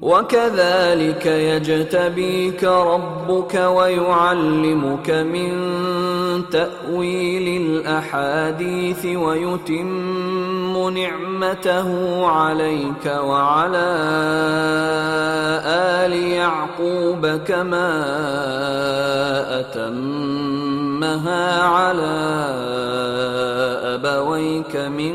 وكذلك يجتبيك ربك ويعلمك من تأويل الأحاديث ويتم نعمته عليك وعلى آل يعقوب كما أتمها على أبويك من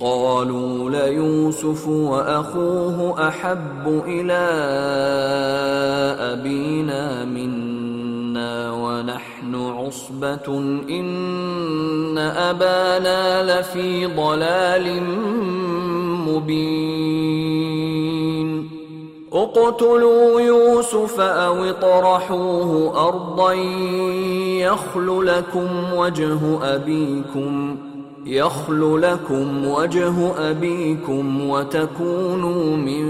قالوا ليوسف وأخوه أحب إلى أبينا منا ونحن عصبة إن أبانا لفي ضلال مبين. اقتلوا يوسف أو اطرحوه أرضا يخل لكم وجه أبيكم. يخل لكم وجه أبيكم وتكونوا من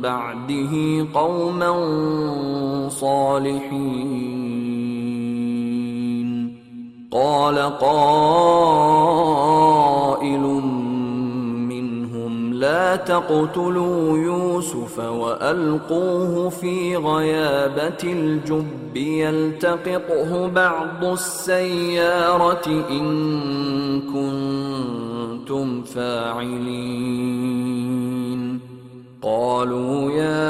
بعده قوما صالحين. قال قائل لا تقتلوا يوسف وألقوه في غيابة الجب يلتقطه بعض السيارة إن كنتم فاعلين. قالوا يا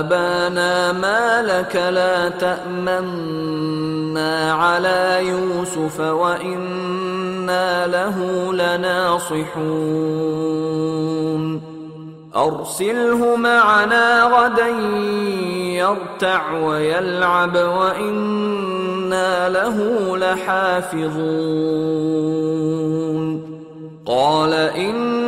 أبانا ما لك لا تأمنا على يوسف وإنا له لناصحون. أرسله معنا غدا يرتع ويلعب وإنا له لحافظون. قال إني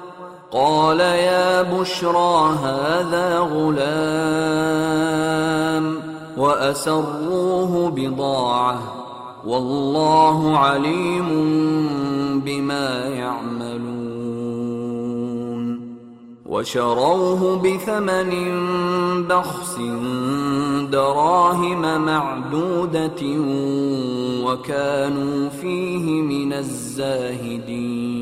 قال يا بشرى هذا غلام وأسروه بضاعة والله عليم بما يعملون وشروه بثمن بخس دراهم معدودة وكانوا فيه من الزاهدين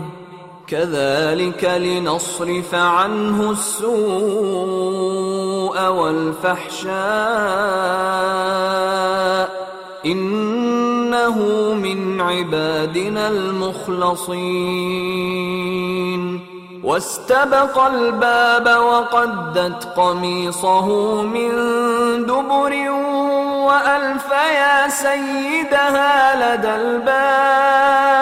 كذلك لنصرف عنه السوء والفحشاء إنه من عبادنا المخلصين. واستبق الباب وقدت قميصه من دبر وألف يا سيدها لدى الباب.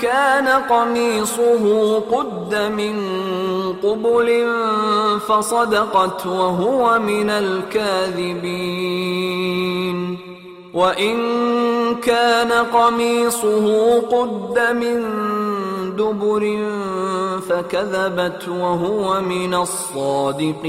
كان قميصه قد من قبل فصدقت وهو من الكاذبين. وإن كان قميصه قد من دبر فكذبت وهو من الصادقين.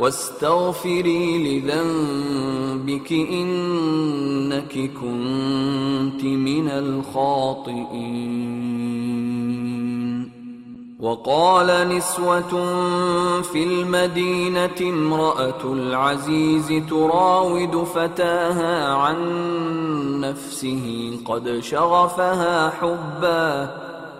واستغفري لذنبك إنك كنت من الخاطئين. وقال نسوة في المدينة امرأة العزيز تراود فتاها عن نفسه قد شغفها حبا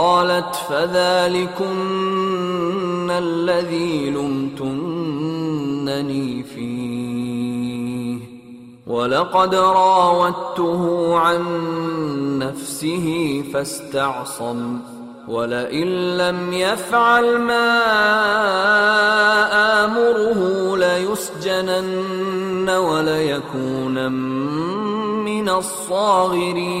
قالت فذلكن الذي لمتنني فيه. ولقد راودته عن نفسه فاستعصم. ولئن لم يفعل ما آمره ليسجنن وليكون من الصاغرين.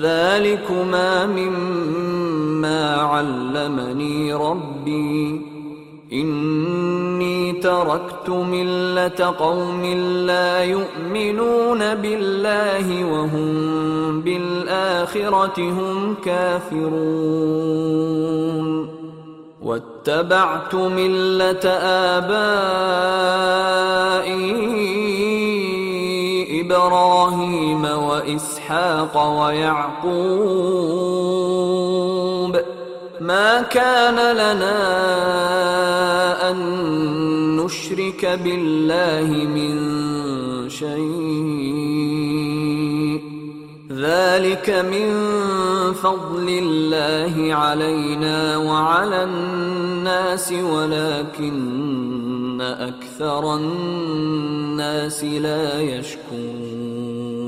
ذلكما مما علمني ربي. إني تركت ملة قوم لا يؤمنون بالله وهم بالآخرة هم كافرون. واتبعت ملة ابائي إبراهيم وإسحاق ويعقوب ما كان لنا أن نشرك بالله من شيء. ذلك من فضل الله علينا وعلى الناس ولكن أكثر الناس لا يشكرون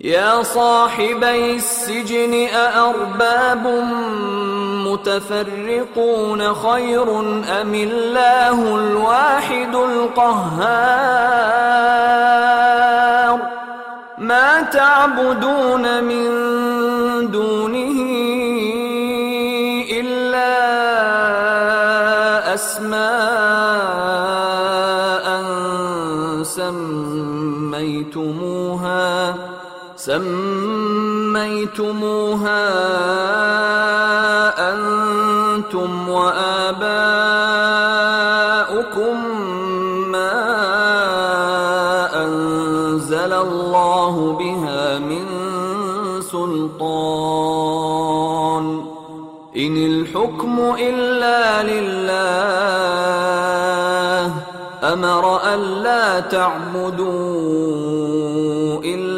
يا صاحبي السجن أأرباب متفرقون خير أم الله الواحد القهار ما تعبدون من دونه سميتموها أنتم وآباؤكم ما أنزل الله بها من سلطان. إن الحكم إلا لله أمر الا تعبدوا إلا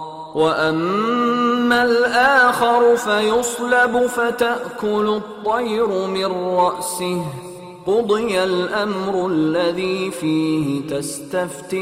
واما الآخر فيصلب فتاكل الطير من راسه قضي الامر الذي فيه تستفتيان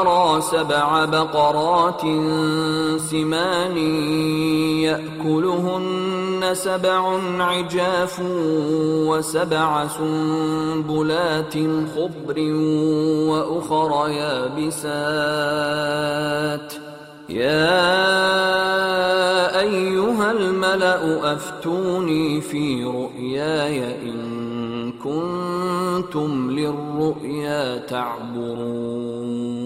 ارى سبع بقرات سمان يأكلهن سبع عجاف وسبع سنبلات خضر وأخر يابسات. يا أيها الملأ أفتوني في رؤياي إن كنتم للرؤيا تعبرون.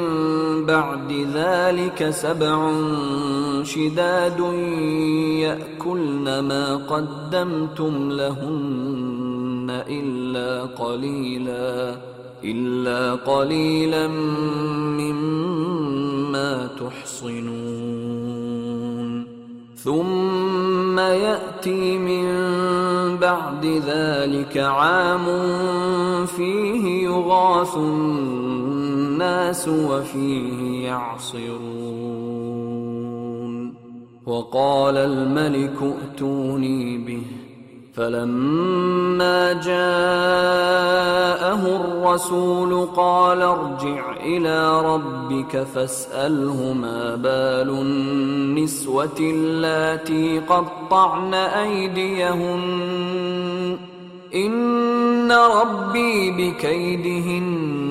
بعد ذلك سبع شداد يأكلن ما قدمتم لهن إلا قليلا إلا قليلا مما تحصنون. ثم يأتي من بعد ذلك عام فيه يغاث الناس وفيه يعصرون. وقال الملك ائتوني به. فلما جاءه الرسول قال ارجع إلى ربك فاسأله ما بال النسوة اللاتي قطعن أيديهن. إن ربي بكيدهن.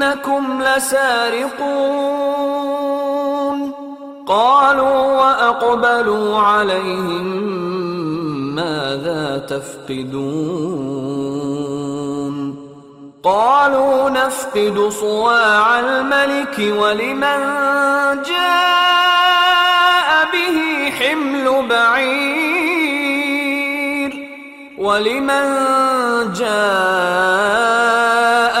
إنكم لسارقون. قالوا وأقبلوا عليهم ماذا تفقدون. قالوا نفقد صواع الملك ولمن جاء به حمل بعير. ولمن جاء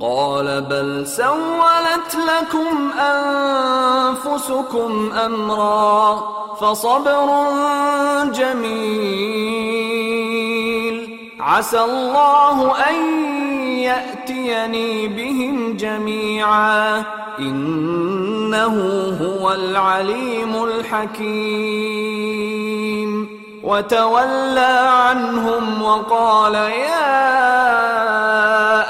قال بل سولت لكم أنفسكم أمرا فصبر جميل. عسى الله أن يأتيني بهم جميعا. إنه هو العليم الحكيم. وتولى عنهم وقال يا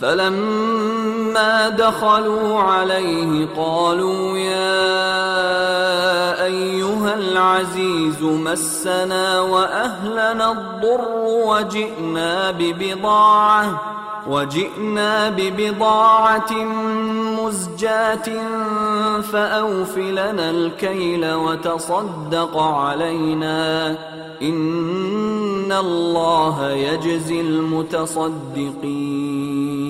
فلما دخلوا عليه قالوا يا أيها العزيز مسنا وأهلنا الضر وجئنا ببضاعة وجئنا ببضاعة مزجاة فأوف لنا الكيل وتصدق علينا. إن الله يجزي المتصدقين.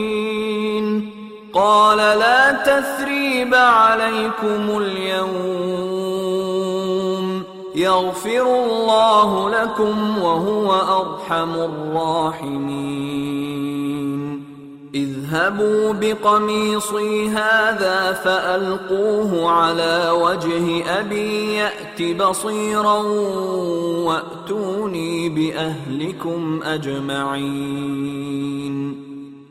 قال لا تثريب عليكم اليوم. يغفر الله لكم وهو أرحم الراحمين. اذهبوا بقميصي هذا فألقوه على وجه أبي يأت بصيرا وأتوني بأهلكم أجمعين.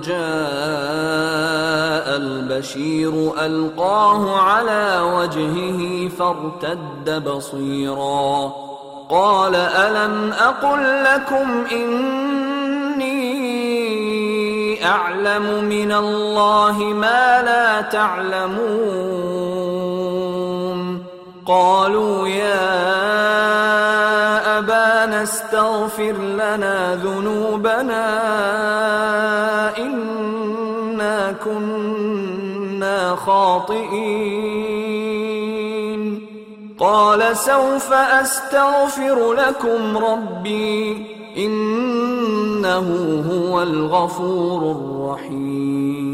جاء البشير ألقاه على وجهه فارتد بصيرا. قال ألم أقل لكم إني أعلم من الله ما لا تعلمون. قالوا يا أبانا استغفر لنا ذنوبنا كنا خاطئين. قال سوف أستغفر لكم ربي إنه هو الغفور الرحيم.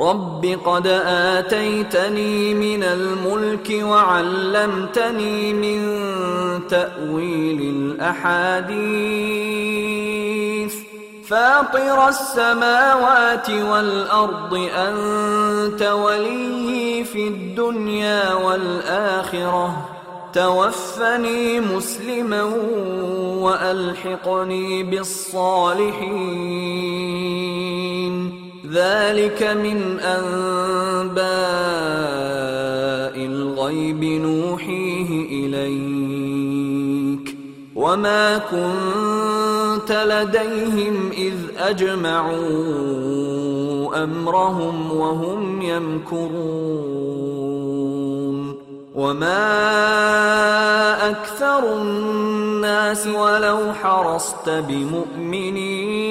رب قد اتيتني من الملك وعلمتني من تاويل الاحاديث فاطر السماوات والارض انت وليي في الدنيا والاخره توفني مسلما والحقني بالصالحين ذلك من أنباء الغيب نوحيه إليك وما كنت لديهم إذ أجمعوا أمرهم وهم يمكرون وما أكثر الناس ولو حرصت بمؤمنين